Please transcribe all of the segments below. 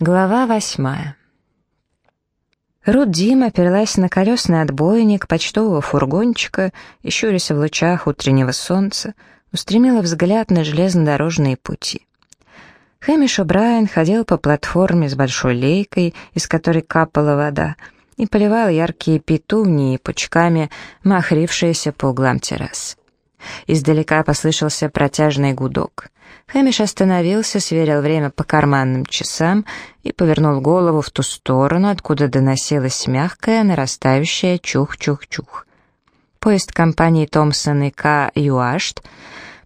Глава восьмая. Рут Дим оперлась на колесный отбойник почтового фургончика и, щурясь в лучах утреннего солнца, устремила взгляд на железнодорожные пути. Хэмиш О'Брайен ходил по платформе с большой лейкой, из которой капала вода, и поливал яркие петунии пучками, махрившиеся по углам террас. Издалека послышался протяжный гудок. Хэмиш остановился, сверил время по карманным часам и повернул голову в ту сторону, откуда доносилось мягкое, нарастающее чух-чух-чух. Поезд компании Томпсон и К. Юашт,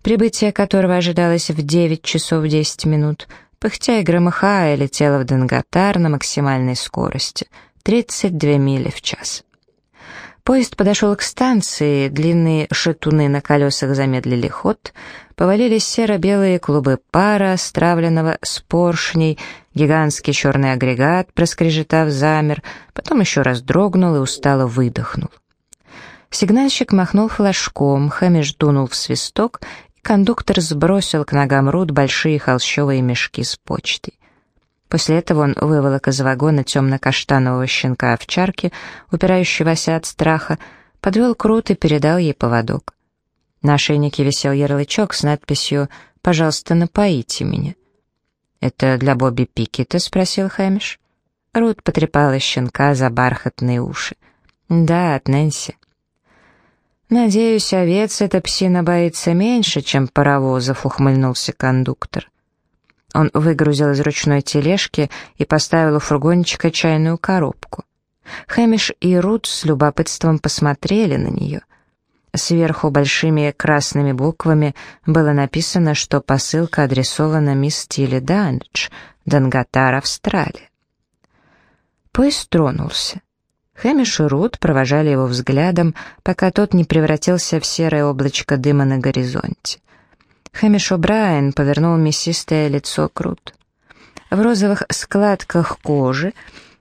прибытие которого ожидалось в 9 часов 10 минут, пыхтя и громыхая, летело в Данготар на максимальной скорости — 32 мили в час. Поезд подошел к станции, длинные шатуны на колесах замедлили ход, повалились серо-белые клубы пара, стравленного с поршней, гигантский черный агрегат, проскрежетав, замер, потом еще раз дрогнул и устало выдохнул. Сигнальщик махнул флажком, Хэмиш дунул в свисток, и кондуктор сбросил к ногам Рут большие холщовые мешки с почтой. После этого он выволок из вагона темно-каштанового щенка овчарки, упирающегося от страха, подвел крут и передал ей поводок. На ошейнике висел ярлычок с надписью «Пожалуйста, напоите меня». «Это для Бобби Пикета?» — спросил Хэмиш. Рут потрепала щенка за бархатные уши. «Да, от Нэнси». «Надеюсь, овец эта псина боится меньше, чем паровозов», — ухмыльнулся кондуктор. Он выгрузил из ручной тележки и поставил у фургончика чайную коробку. Хэмиш и Рут с любопытством посмотрели на нее. Сверху большими красными буквами было написано, что посылка адресована мисс Тилли Дандж, Данготар, Австралия. Поезд тронулся. Хэмиш и Рут провожали его взглядом, пока тот не превратился в серое облачко дыма на горизонте. Хэмиш О'Брайен повернул мясистое лицо Крут. В розовых складках кожи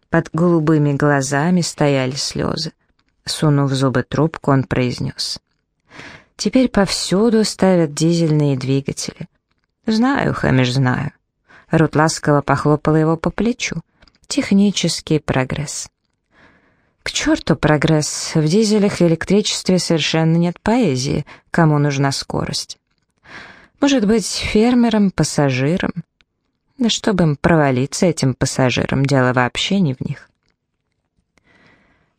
под голубыми глазами стояли слезы. Сунув зубы трубку, он произнес. «Теперь повсюду ставят дизельные двигатели». «Знаю, Хэмиш, знаю». Рут ласково похлопала его по плечу. «Технический прогресс». «К черту прогресс! В дизелях и электричестве совершенно нет поэзии. Кому нужна скорость?» Может быть, фермером, пассажиром? Да чтобы им провалиться этим пассажирам, дело вообще не в них.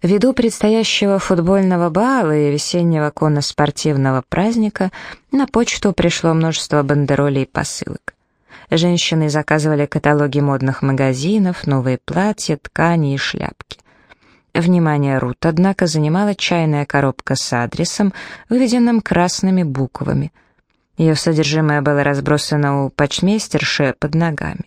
Ввиду предстоящего футбольного бала и весеннего конно-спортивного праздника на почту пришло множество бандеролей и посылок. Женщины заказывали каталоги модных магазинов, новые платья, ткани и шляпки. Внимание Рут, однако, занимала чайная коробка с адресом, выведенным красными буквами — ее содержимое было разбросано у почмейстерши под ногами.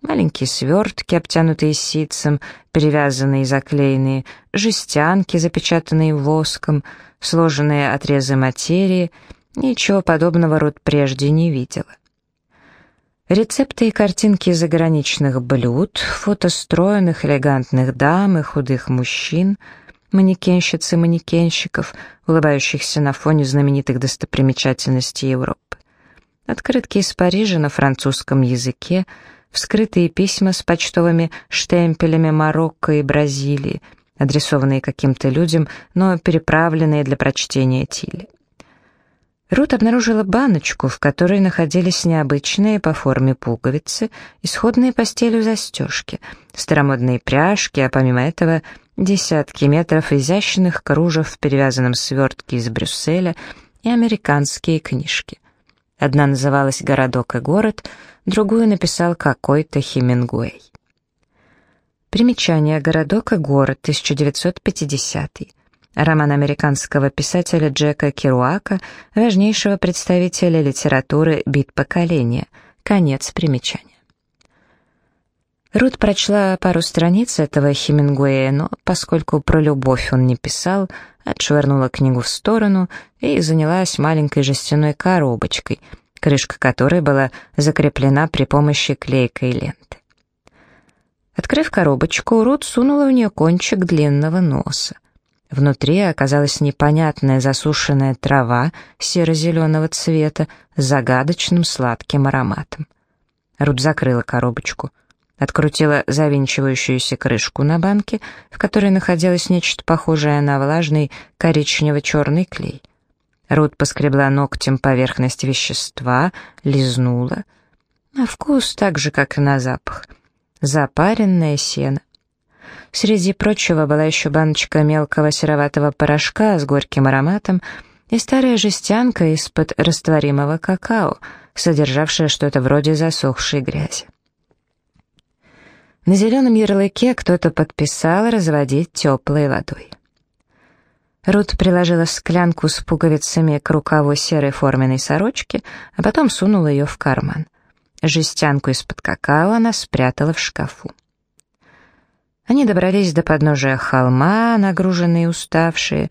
Маленькие свертки, обтянутые ситцем, перевязанные и заклеенные, жестянки, запечатанные воском, сложенные отрезы материи, ничего подобного Рут прежде не видела. Рецепты и картинки заграничных блюд, фото стройных элегантных дам и худых мужчин — манекенщиц и манекенщиков, улыбающихся на фоне знаменитых достопримечательностей Европы. Открытки из Парижа на французском языке, вскрытые письма с почтовыми штемпелями Марокко и Бразилии, адресованные каким-то людям, но переправленные для прочтения Тилли. Рут обнаружила баночку, в которой находились необычные по форме пуговицы, исходные по стилю застежки, старомодные пряжки, а помимо этого десятки метров изящных кружев в перевязанном свертке из Брюсселя и американские книжки. Одна называлась «Городок и город», другую написал какой-то Хемингуэй. Примечание «Городок и город», 1950 Роман американского писателя Джека Керуака, важнейшего представителя литературы «Бит поколения». Конец примечания. Рут прочла пару страниц этого Хемингуэя, но поскольку про любовь он не писал, отшвырнула книгу в сторону и занялась маленькой жестяной коробочкой, крышка которой была закреплена при помощи клейкой ленты. Открыв коробочку, Рут сунула в нее кончик длинного носа. Внутри оказалась непонятная засушенная трава серо-зеленого цвета с загадочным сладким ароматом. Рут закрыла коробочку — открутила завинчивающуюся крышку на банке, в которой находилось нечто похожее на влажный коричнево-черный клей. Рут поскребла ногтем поверхность вещества, лизнула. На вкус так же, как и на запах. Запаренное сено. Среди прочего была еще баночка мелкого сероватого порошка с горьким ароматом и старая жестянка из-под растворимого какао, содержавшая что-то вроде засохшей грязи. На зеленом ярлыке кто-то подписал разводить теплой водой. Рут приложила склянку с пуговицами к рукаву серой форменной сорочки, а потом сунула ее в карман. Жестянку из-под какао она спрятала в шкафу. Они добрались до подножия холма, нагруженные и уставшие.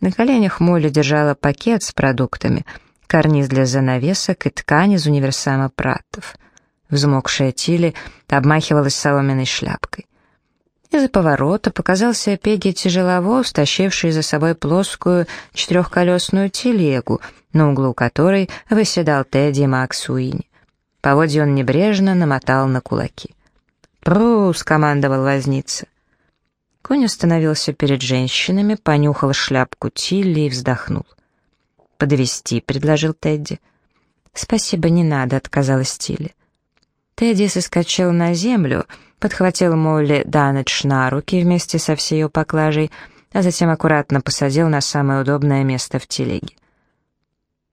На коленях Молли держала пакет с продуктами, карниз для занавесок и ткань из универсама Пратов. Взмокшая Тилли обмахивалась соломенной шляпкой. Из-за поворота показался Пегги тяжеловоз, тащивший за собой плоскую четырехколесную телегу, на углу которой выседал Тедди Макс. Поводья он небрежно намотал на кулаки. «Пру!» — скомандовал возница. Конь остановился перед женщинами, понюхал шляпку Тилли и вздохнул. «Подвести, предложил Тедди. «Спасибо, не надо», — отказалась Тилли. Тедди соскочил на землю, подхватил Молли Данедж на руки вместе со всей ее поклажей, а затем аккуратно посадил на самое удобное место в телеге.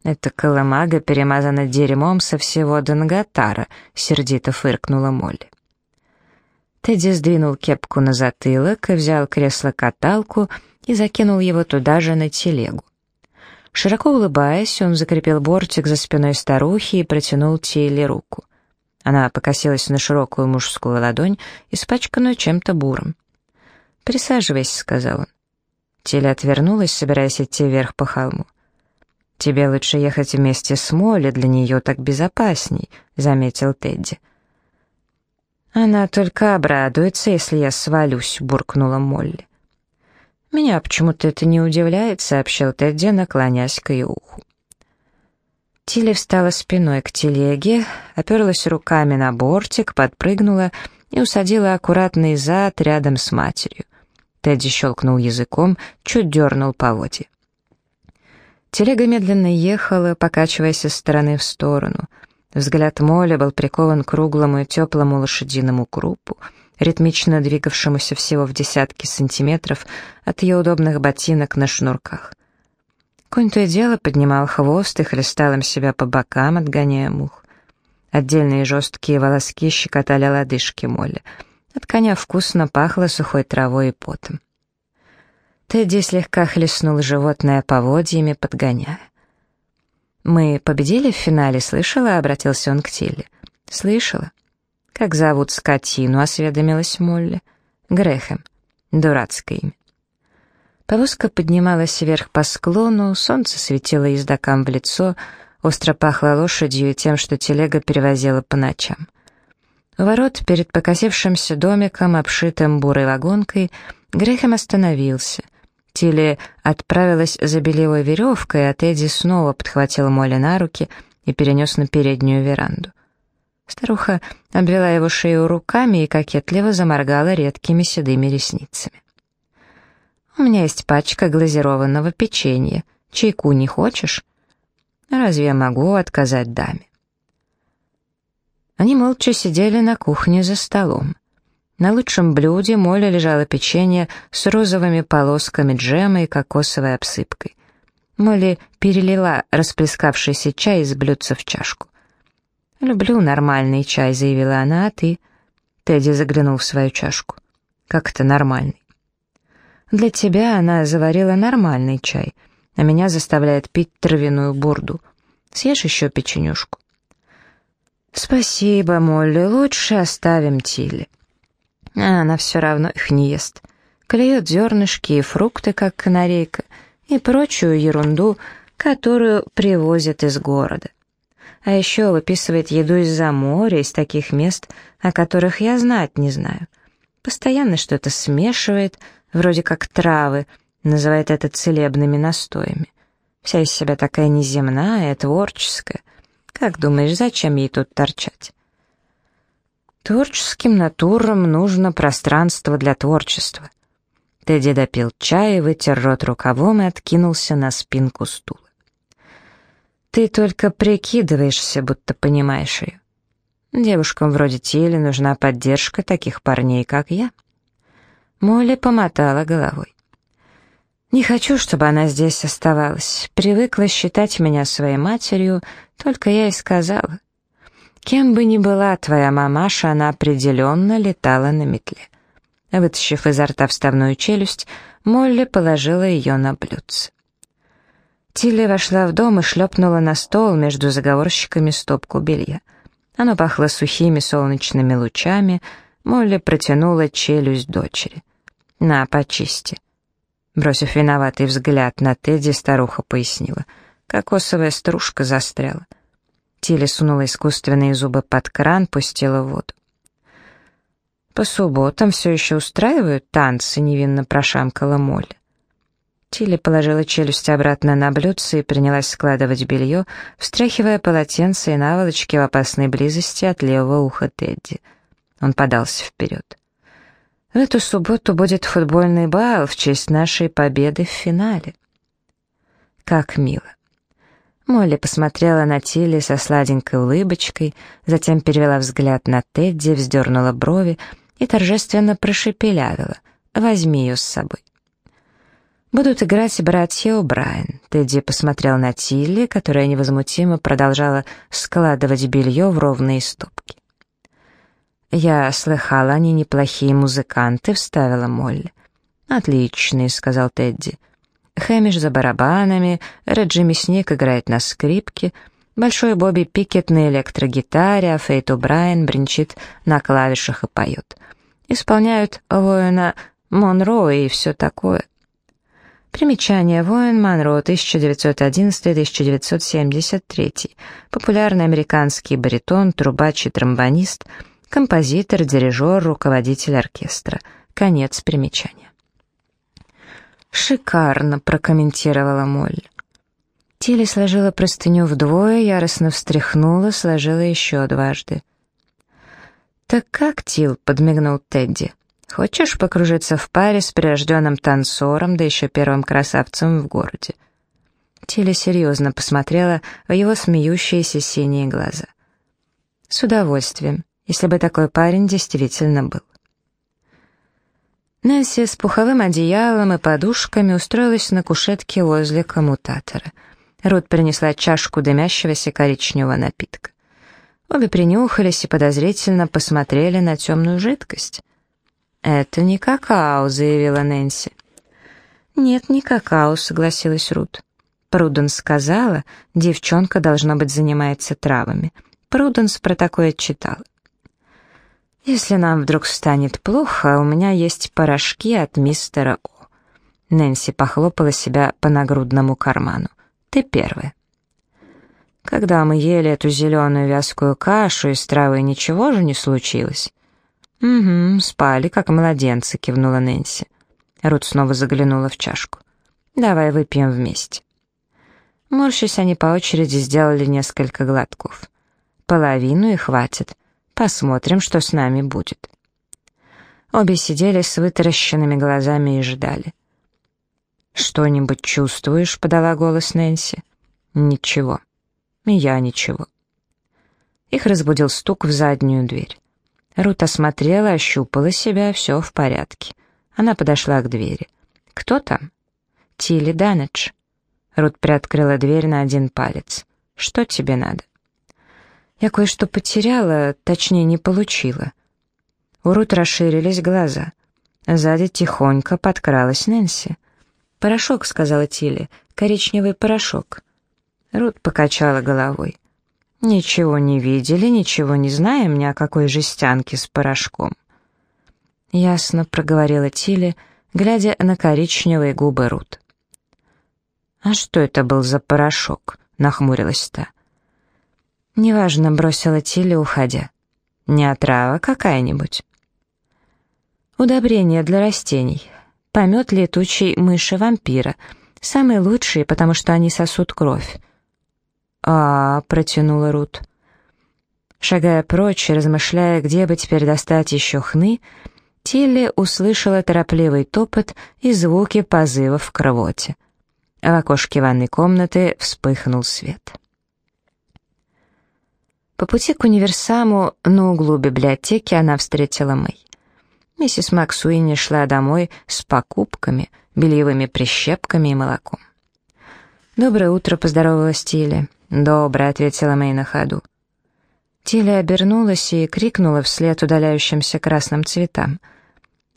«Эта колымага перемазана дерьмом со всего Данготара», — сердито фыркнула Молли. Тедди сдвинул кепку на затылок и взял кресло-каталку и закинул его туда же на телегу. Широко улыбаясь, он закрепил бортик за спиной старухи и протянул Тилли руку. Она покосилась на широкую мужскую ладонь, испачканную чем-то буром. «Присаживайся», — сказал он. Тиля отвернулась, собираясь идти вверх по холму. «Тебе лучше ехать вместе с Молли, для нее так безопасней», — заметил Тедди. «Она только обрадуется, если я свалюсь», — буркнула Молли. «Меня почему-то это не удивляет», — сообщил Тедди, наклонясь к ее уху. Тилли встала спиной к телеге, оперлась руками на бортик, подпрыгнула и усадила аккуратный зад рядом с матерью. Тедди щелкнул языком, чуть дернул поводья. Телега медленно ехала, покачиваясь из стороны в сторону. Взгляд Моля был прикован к круглому и теплому лошадиному крупу, ритмично двигавшемуся всего в десятки сантиметров от ее удобных ботинок на шнурках. Конь то и дело поднимал хвост и хлестал им себя по бокам, отгоняя мух. Отдельные жесткие волоски щекотали лодыжки Молли. От коня вкусно пахло сухой травой и потом. Тедди слегка хлестнул животное поводьями, подгоняя. «Мы победили в финале, слышала?» — обратился он к Тилли. «Слышала». «Как зовут скотину?» — осведомилась Молли. «Грэхэм. Дурацкое имя». Повозка поднималась вверх по склону, солнце светило ездокам в лицо, остро пахло лошадью и тем, что телега перевозила по ночам. У ворот перед покосившимся домиком, обшитым бурой вагонкой, Грехем остановился. Тилли отправилась за белевой веревкой, а Тедди снова подхватил Молли на руки и перенес на переднюю веранду. Старуха обвела его шею руками и кокетливо заморгала редкими седыми ресницами. «У меня есть пачка глазированного печенья. Чайку не хочешь?» «Разве я могу отказать даме?» Они молча сидели на кухне за столом. На лучшем блюде Молли лежало печенье с розовыми полосками джема и кокосовой обсыпкой. Молли перелила расплескавшийся чай из блюдца в чашку. «Люблю нормальный чай», — заявила она, — «а ты?» Тедди заглянул в свою чашку. «Как это нормальный?» Для тебя она заварила нормальный чай, а меня заставляет пить травяную бурду. Съешь еще печенюшку?» «Спасибо, Молли, лучше оставим Тилли». А она все равно их не ест. Клюет зернышки и фрукты, как канарейка, и прочую ерунду, которую привозят из города. А еще выписывает еду из-за моря, из таких мест, о которых я знать не знаю. Постоянно что-то смешивает, вроде как травы, называет это целебными настоями. Вся из себя такая неземная, творческая. Как думаешь, зачем ей тут торчать? Творческим натурам нужно пространство для творчества. Тедди допил чай, вытер рот рукавом и откинулся на спинку стула. «Ты только прикидываешься, будто понимаешь ее. Девушкам вроде Тили нужна поддержка таких парней, как я». Молли помотала головой. «Не хочу, чтобы она здесь оставалась. Привыкла считать меня своей матерью, только я и сказала. Кем бы ни была твоя мамаша, она определенно летала на метле». Вытащив изо рта вставную челюсть, Молли положила ее на блюдце. Тилли вошла в дом и шлепнула на стол между заговорщиками стопку белья. Оно пахло сухими солнечными лучами, Молли протянула челюсть дочери. «На, почисти». Бросив виноватый взгляд на Тедди, старуха пояснила. Кокосовая стружка застряла. Тилли сунула искусственные зубы под кран, пустила воду. «По субботам все еще устраивают танцы», — невинно прошамкала Молли. Тилли положила челюсть обратно на блюдце и принялась складывать белье, встряхивая полотенце и наволочки в опасной близости от левого уха Тедди. Он подался вперед. «В эту субботу будет футбольный бал в честь нашей победы в финале». «Как мило». Молли посмотрела на Тилли со сладенькой улыбочкой, затем перевела взгляд на Тедди, вздернула брови и торжественно прошепелявила «Возьми ее с собой». «Будут играть братья О'Брайен». Тедди посмотрел на Тилли, которая невозмутимо продолжала складывать белье в ровные стопки. «Я слыхала, они неплохие музыканты», — вставила Молли. «Отличные», — сказал Тедди. Хэмиш за барабанами, Реджи Мясник играет на скрипке, Большой Бобби Пикет на электрогитаре, а Фейт О'Брайен бренчит на клавишах и поет. Исполняют воина Монро и все такое. Примечание. Воин Монро, 1911-1973. Популярный американский баритон, трубач и тромбонист, композитор, дирижер, руководитель оркестра. Конец примечания. «Шикарно», — прокомментировала Молли. Тилли сложила простыню вдвое, яростно встряхнула, сложила еще дважды. «Так как, Тил?» — подмигнул Тедди. Хочешь покружиться в паре с прирожденным танцором, да еще первым красавцем в городе?» Тиля серьезно посмотрела в его смеющиеся синие глаза. «С удовольствием, если бы такой парень действительно был». Нэнси с пуховым одеялом и подушками устроилась на кушетке возле коммутатора. Рут принесла чашку дымящегося коричневого напитка. Обе принюхались и подозрительно посмотрели на темную жидкость. «Это не какао», — заявила Нэнси. «Нет, не какао», — согласилась Рут. Пруденс сказала, девчонка, должно быть, занимается травами. Пруденс про такое читал. «Если нам вдруг станет плохо, у меня есть порошки от мистера О». Нэнси похлопала себя по нагрудному карману. «Ты первая». «Когда мы ели эту зеленую вязкую кашу из травы, ничего же не случилось?» «Угу, спали, как младенцы», — кивнула Нэнси. Рут снова заглянула в чашку. «Давай выпьем вместе». Морщись, они по очереди сделали несколько глотков. Половину и хватит. Посмотрим, что с нами будет. Обе сидели с вытаращенными глазами и ждали. «Что-нибудь чувствуешь?» — подала голос Нэнси. «Ничего. Я ничего». Их разбудил стук в заднюю дверь. Рут осмотрела, ощупала себя, все в порядке. Она подошла к двери. «Кто там?» «Тилли Данедж». Рут приоткрыла дверь на один палец. «Что тебе надо?» «Я кое-что потеряла, точнее, не получила». У Рут расширились глаза. Сзади тихонько подкралась Нэнси. «Порошок», — сказала Тилли, — «коричневый порошок». Рут покачала головой. «Ничего не видели, ничего не знаем ни о какой жестянке с порошком». «Ясно», — проговорила Тилли, глядя на коричневые губы Рут. «А что это был за порошок?» — нахмурилась та. «Неважно», — бросила Тилли, уходя. «Не отрава какая-нибудь?» «Удобрение для растений. Помет летучей мыши-вампира. Самые лучшие, потому что они сосут кровь. «А, — протянула Рут. Шагая прочь размышляя, где бы теперь достать еще хны, Тилли услышала торопливый топот и звуки позывов к рвоте. В окошке ванной комнаты вспыхнул свет. По пути к универсаму на углу библиотеки она встретила Мэй. Миссис Максуини шла домой с покупками, бельевыми прищепками и молоком. «Доброе утро», — поздоровалась Тилли. «Доброе», — ответила Мэй на ходу. Тилли обернулась и крикнула вслед удаляющимся красным цветам.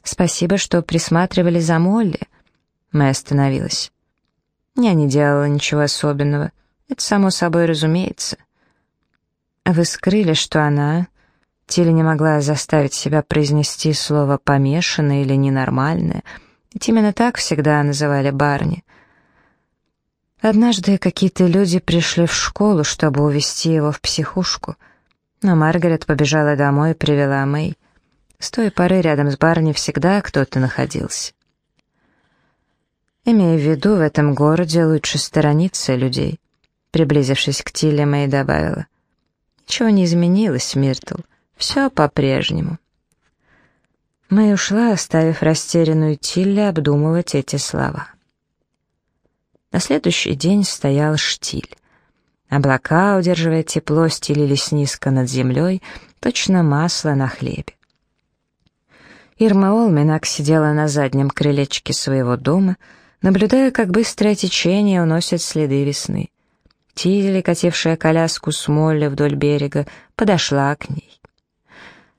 «Спасибо, что присматривали за Молли». Мэй остановилась. Я не делала ничего особенного. Это само собой разумеется. Вы скрыли, что она... Тилли не могла заставить себя произнести слово «помешанное» или «ненормальное», ведь именно так всегда называли барни. Однажды какие-то люди пришли в школу, чтобы увезти его в психушку, но Маргарет побежала домой и привела Мэй. С той поры рядом с барни всегда кто-то находился. Имея в виду, в этом городе лучше сторониться людей. Приблизившись к Тиле, Мэй добавила. Ничего не изменилось, Миртл. Все по-прежнему. Мэй ушла, оставив растерянную Тилли обдумывать эти слова. На следующий день стоял штиль. Облака, удерживая тепло, стелились низко над землей, точно масло на хлебе. Ирма Олминак сидела на заднем крылечке своего дома, наблюдая, как быстрое течение уносит следы весны. Тилли, катившая коляску с Молли вдоль берега, подошла к ней.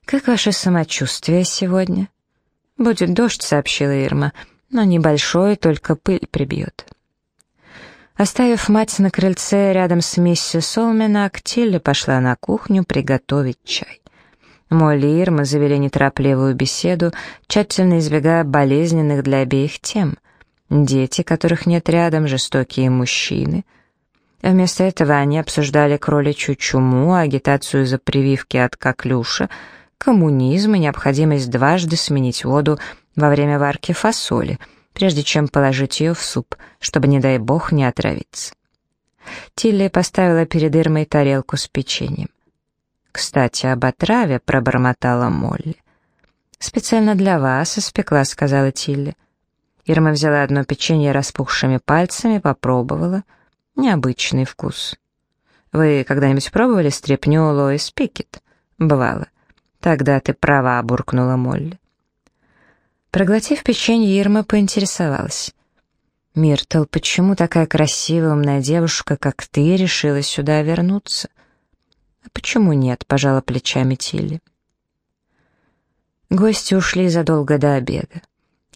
«Как ваше самочувствие сегодня?» «Будет дождь», — сообщила Ирма, — «но небольшой, только пыль прибьет». Оставив мать на крыльце рядом с миссис Олменак, Тилли пошла на кухню приготовить чай. Молли и Ирма завели неторопливую беседу, тщательно избегая болезненных для обеих тем. Дети, которых нет рядом, жестокие мужчины — Вместо этого они обсуждали кроличью чуму, агитацию за прививки от коклюша, коммунизм и необходимость дважды сменить воду во время варки фасоли, прежде чем положить ее в суп, чтобы, не дай бог, не отравиться. Тилли поставила перед Ирмой тарелку с печеньем. «Кстати, об отраве», — пробормотала Молли. «Специально для вас испекла», — сказала Тилли. Ирма взяла одно печенье распухшими пальцами, попробовала — Необычный вкус. Вы когда-нибудь пробовали стряпню Лоис Пикет? Бывало. Тогда ты права, буркнула Молли. Проглотив печенье, Ирма поинтересовалась. «Миртл, почему такая красивая, умная девушка, как ты, решила сюда вернуться?» «А почему нет?» — пожала плечами Тилли. Гости ушли задолго до обеда.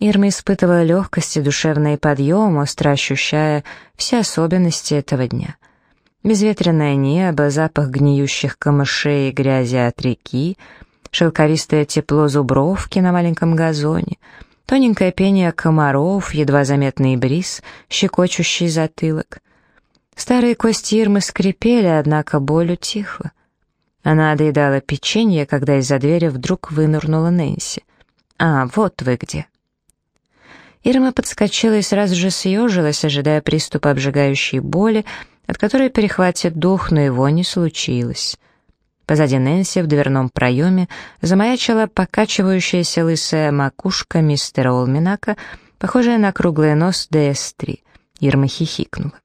Ирма испытывала легкость и душевный подъем, остро ощущая все особенности этого дня. Безветренное небо, запах гниющих камышей и грязи от реки, шелковистое тепло зубровки на маленьком газоне, тоненькое пение комаров, едва заметный бриз, щекочущий затылок. Старые кости Ирмы скрипели, однако боль утихла. Она доедала печенье, когда из-за двери вдруг вынырнула Нэнси. «А, вот вы где!» Ирма подскочила и сразу же съежилась, ожидая приступа обжигающей боли, от которой перехватит дух, но его не случилось. Позади Нэнси в дверном проеме замаячила покачивающаяся лысая макушка мистера Олминака, похожая на круглый нос ДС-3. Ирма хихикнула.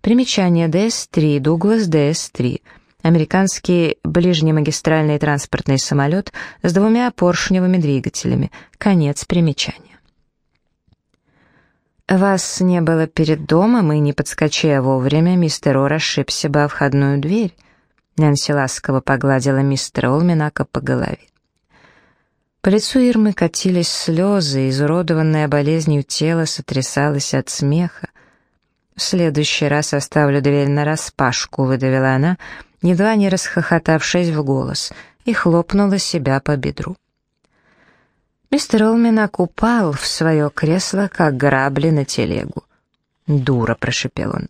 Примечание ДС-3, Дуглас ДС-3. Американский ближнемагистральный транспортный самолет с двумя поршневыми двигателями. Конец примечания. «Вас не было перед домом, и не подскочи вовремя, мистер О расшибся бы о входную дверь». Нэнси ласково погладила мистера Олминака по голове. По лицу Ирмы катились слезы, изуродованное болезнью тело сотрясалось от смеха. «В следующий раз оставлю дверь нараспашку», — выдавила она, едва не расхохотавшись в голос, и хлопнула себя по бедру. Мистер Олминак упал в свое кресло, как грабли на телегу. «Дура», — прошепел он.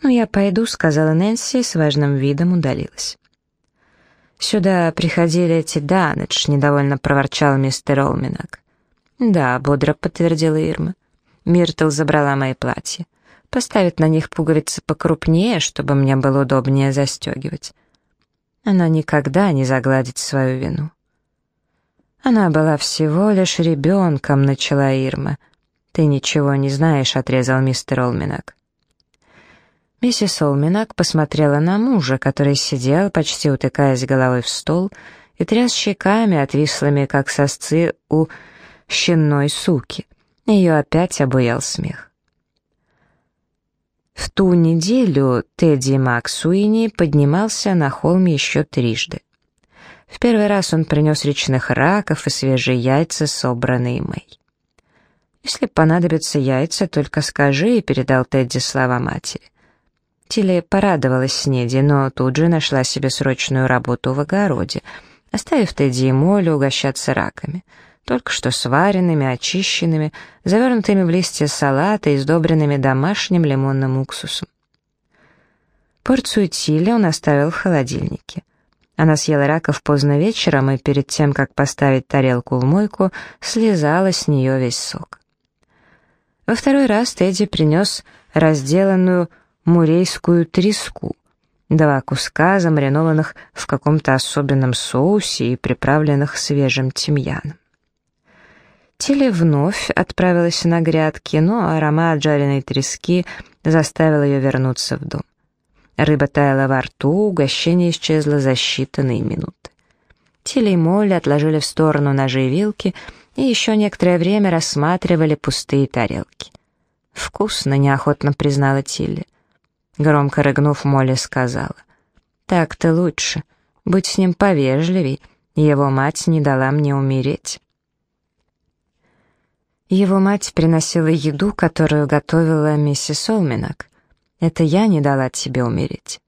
«Ну, я пойду», — сказала Нэнси и с важным видом удалилась. «Сюда приходили эти Данедж», — недовольно проворчал мистер Олминак. «Да», — бодро подтвердила Ирма. Миртл забрала мои платья. Поставит на них пуговицы покрупнее, чтобы мне было удобнее застегивать. Она никогда не загладит свою вину. Она была всего лишь ребенком, начала Ирма. Ты ничего не знаешь, отрезал мистер Олминак. Миссис Олминак посмотрела на мужа, который сидел, почти утыкаясь головой в стол, и тряс щеками, отвислыми, как сосцы у щенной суки. Ее опять обуял смех. В ту неделю Тедди Максуини поднимался на холме еще трижды. В первый раз он принес речных раков и свежие яйца, собранные Мэй. «Если понадобятся яйца, только скажи», — передал Тедди слова матери. Тилли порадовалась Снеди, но тут же нашла себе срочную работу в огороде, оставив Тедди и Молли угощаться раками, только что сваренными, очищенными, завернутыми в листья салата и сдобренными домашним лимонным уксусом. Порцию Тилли он оставил в холодильнике. Она съела раков поздно вечером и перед тем, как поставить тарелку в мойку, слезала с нее весь сок. Во второй раз Тедди принес разделанную мурейскую треску, два куска, замаринованных в каком-то особенном соусе и приправленных свежим тимьяном. Тилли вновь отправилась на грядки, но аромат жареной трески заставил ее вернуться в дом. Рыба таяла во рту, угощение исчезло за считанные минуты. Тилли и Молли отложили в сторону ножи и вилки и еще некоторое время рассматривали пустые тарелки. «Вкусно», — неохотно признала Тилли. Громко рыгнув, Молли сказала. «Так-то лучше. Будь с ним повежливей. Его мать не дала мне умереть». Его мать приносила еду, которую готовила миссис Олминак. Это я не дала тебе умереть.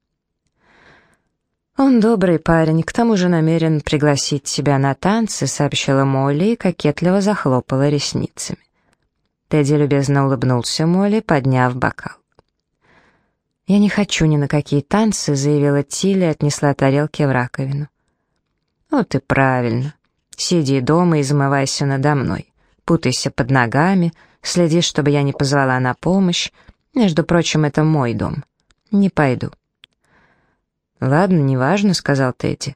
«Он добрый парень, к тому же намерен пригласить тебя на танцы», сообщила Молли и кокетливо захлопала ресницами. Тедди любезно улыбнулся Молли, подняв бокал. «Я не хочу ни на какие танцы», — заявила Тилли отнесла тарелки в раковину. «Вот и правильно. Сиди дома и замывайся надо мной. Путайся под ногами, следи, чтобы я не позвала на помощь. Между прочим, это мой дом. Не пойду». «Ладно, неважно», — сказал Тедди.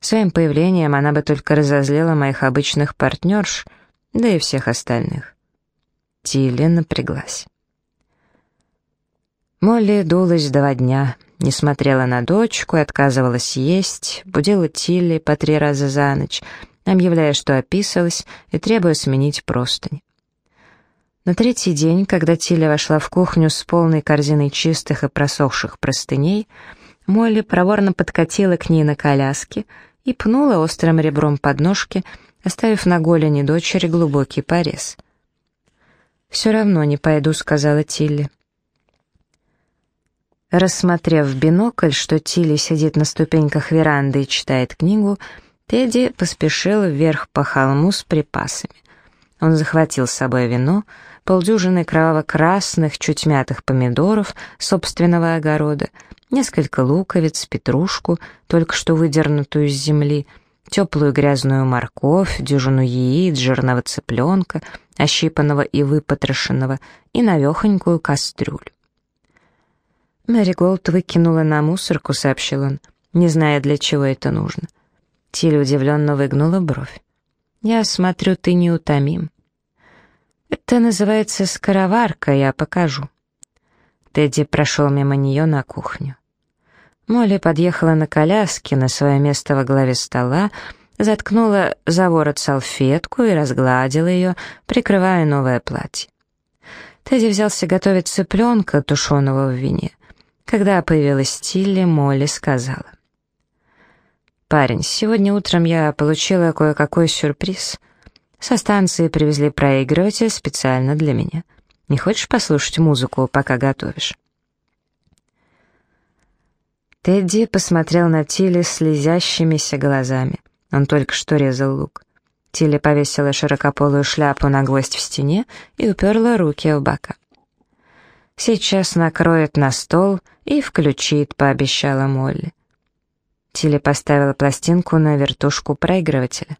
Своим появлением она бы только разозлила моих обычных партнерш, да и всех остальных. Тилли напряглась. Молли дулась два дня, не смотрела на дочку и отказывалась есть, будила Тилли по три раза за ночь, объявляя, что описалась и требуя сменить простыни. На третий день, когда Тилли вошла в кухню с полной корзиной чистых и просохших простыней, Молли проворно подкатила к ней на коляске и пнула острым ребром подножки, оставив на голени дочери глубокий порез. «Все равно не пойду», — сказала Тилли. Рассмотрев в бинокль, что Тилли сидит на ступеньках веранды и читает книгу, Тедди поспешил вверх по холму с припасами. Он захватил с собой вино, полдюжины кроваво-красных, чуть мятых помидоров собственного огорода, несколько луковиц, петрушку, только что выдернутую из земли, теплую грязную морковь, дюжину яиц, жирного цыпленка, ощипанного и выпотрошенного, и навехонькую кастрюлю. «Мэри Голд выкинула на мусорку», — сообщил он, не зная, для чего это нужно. Тиль удивленно выгнула бровь. «Я смотрю, ты неутомим». «Это называется скороварка, я покажу». Тедди прошел мимо нее на кухню. Молли подъехала на коляске на свое место во главе стола, заткнула за ворот салфетку и разгладила ее, прикрывая новое платье. Тедди взялся готовить цыпленка, тушеного в вине. Когда появилась Тилли, Молли сказала. «Парень, сегодня утром я получила кое-какой сюрприз. Со станции привезли проигрыватель специально для меня. Не хочешь послушать музыку, пока готовишь?» Тедди посмотрел на Тилли слезящимися глазами. Он только что резал лук. Тилли повесила широкополую шляпу на гвоздь в стене и уперла руки в бока. «Сейчас накроет на стол и включит», — пообещала Молли. Тилли поставила пластинку на вертушку проигрывателя.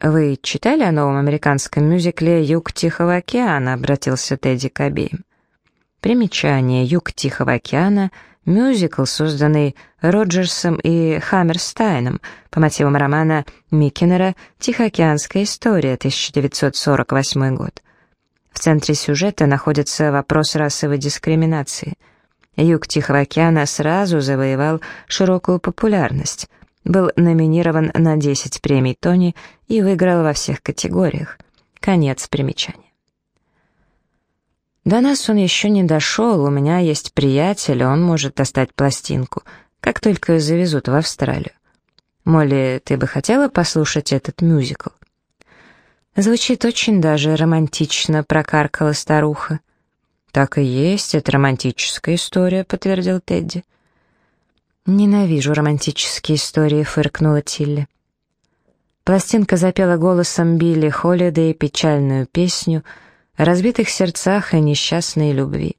«Вы читали о новом американском мюзикле «Юг Тихого океана»?» — обратился Тедди к обеим. Примечание «Юг Тихого океана» Мюзикл, созданный Роджерсом и Хаммерстайном по мотивам романа Миккенера «Тихоокеанская история», 1948 год. В центре сюжета находится вопрос расовой дискриминации. Юг Тихого океана сразу завоевал широкую популярность, был номинирован на 10 премий Тони и выиграл во всех категориях. Конец примечания. До нас он еще не дошел, у меня есть приятель, он может достать пластинку, как только завезут в Австралию. Молли, ты бы хотела послушать этот мюзикл? Звучит очень даже романтично, прокаркала старуха. Так и есть, это романтическая история, подтвердил Тедди. Ненавижу романтические истории, фыркнула Тилли. Пластинка запела голосом Билли Холлидей печальную песню — о разбитых сердцах и несчастной любви.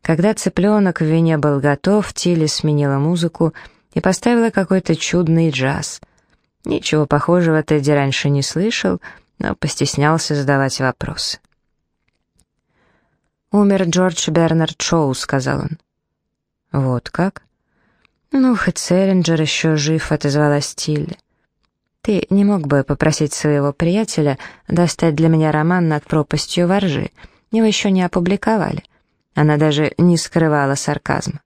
Когда цыпленок в вине был готов, Тилли сменила музыку и поставила какой-то чудный джаз. Ничего похожего Тедди раньше не слышал, но постеснялся задавать вопросы. «Умер Джордж Бернард Шоу», — сказал он. «Вот как?» «Ну, хоть Селлинджер еще жив», — отозвалась Тилли. Ты не мог бы попросить своего приятеля достать для меня роман «Над пропастью воржи»? Его еще не опубликовали. Она даже не скрывала сарказма.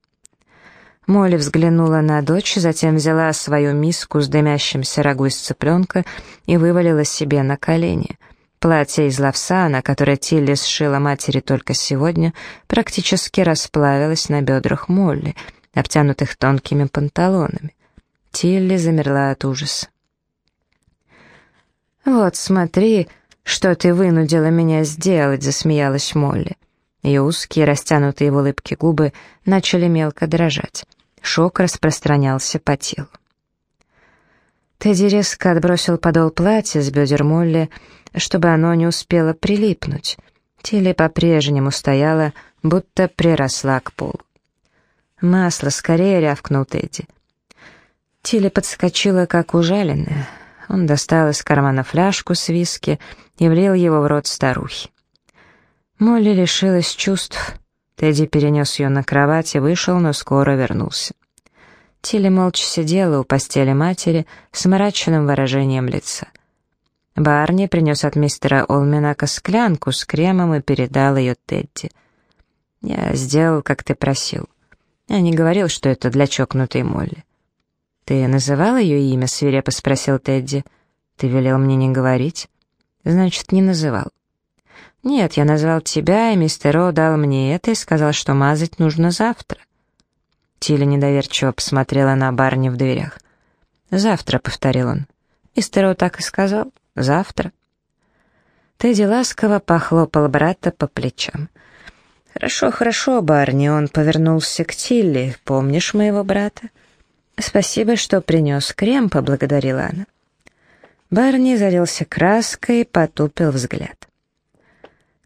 Молли взглянула на дочь, затем взяла свою миску с дымящимся рагу из цыпленка и вывалила себе на колени. Платье из лавсана, которое Тилли сшила матери только сегодня, практически расплавилось на бедрах Молли, обтянутых тонкими панталонами. Тилли замерла от ужаса. «Вот, смотри, что ты вынудила меня сделать», — засмеялась Молли. Ее узкие, растянутые в улыбке губы начали мелко дрожать. Шок распространялся по телу. Тедди резко отбросил подол платья с бедер Молли, чтобы оно не успело прилипнуть. Теле по-прежнему стояла, будто приросла к полу. «Масло, скорее!» — рявкнул Тедди. Тилли подскочила, как ужаленная. Он достал из кармана фляжку с виски и влил его в рот старухи. Молли лишилась чувств. Тедди перенес ее на кровать и вышел, но скоро вернулся. Тилли молча сидела у постели матери с мрачным выражением лица. Барни принес от мистера Олминака склянку с кремом и передал ее Тедди. «Я сделал, как ты просил. Я не говорил, что это для чокнутой Молли. «Ты называл ее имя?» — свирепо спросил Тедди. «Ты велел мне не говорить?» «Значит, не называл». «Нет, я назвал тебя, и мистер О дал мне это и сказал, что мазать нужно завтра». Тиля недоверчиво посмотрела на барни в дверях. «Завтра», — повторил он. «Мистер О так и сказал. Завтра». Тедди ласково похлопал брата по плечам. «Хорошо, хорошо, Барни», — он повернулся к Тилли. «Помнишь моего брата?» «Спасибо, что принес крем», — поблагодарила она. Барни залился краской и потупил взгляд.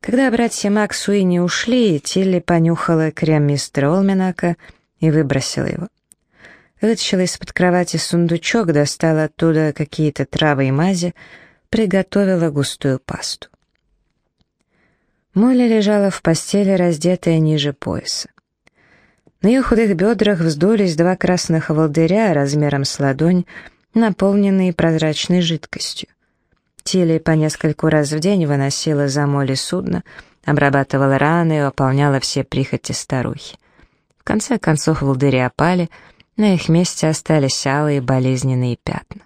Когда братья Макс Уинни ушли, Тилли понюхала крем мистера Олминака и выбросила его. Вытащила из-под кровати сундучок, достала оттуда какие-то травы и мази, приготовила густую пасту. Молли лежала в постели, раздетая ниже пояса. На ее худых бедрах вздулись два красных волдыря размером с ладонь, наполненные прозрачной жидкостью. Тилли по нескольку раз в день выносила за моли судно, обрабатывала раны и выполняла все прихоти старухи. В конце концов волдыри опали, на их месте остались алые болезненные пятна.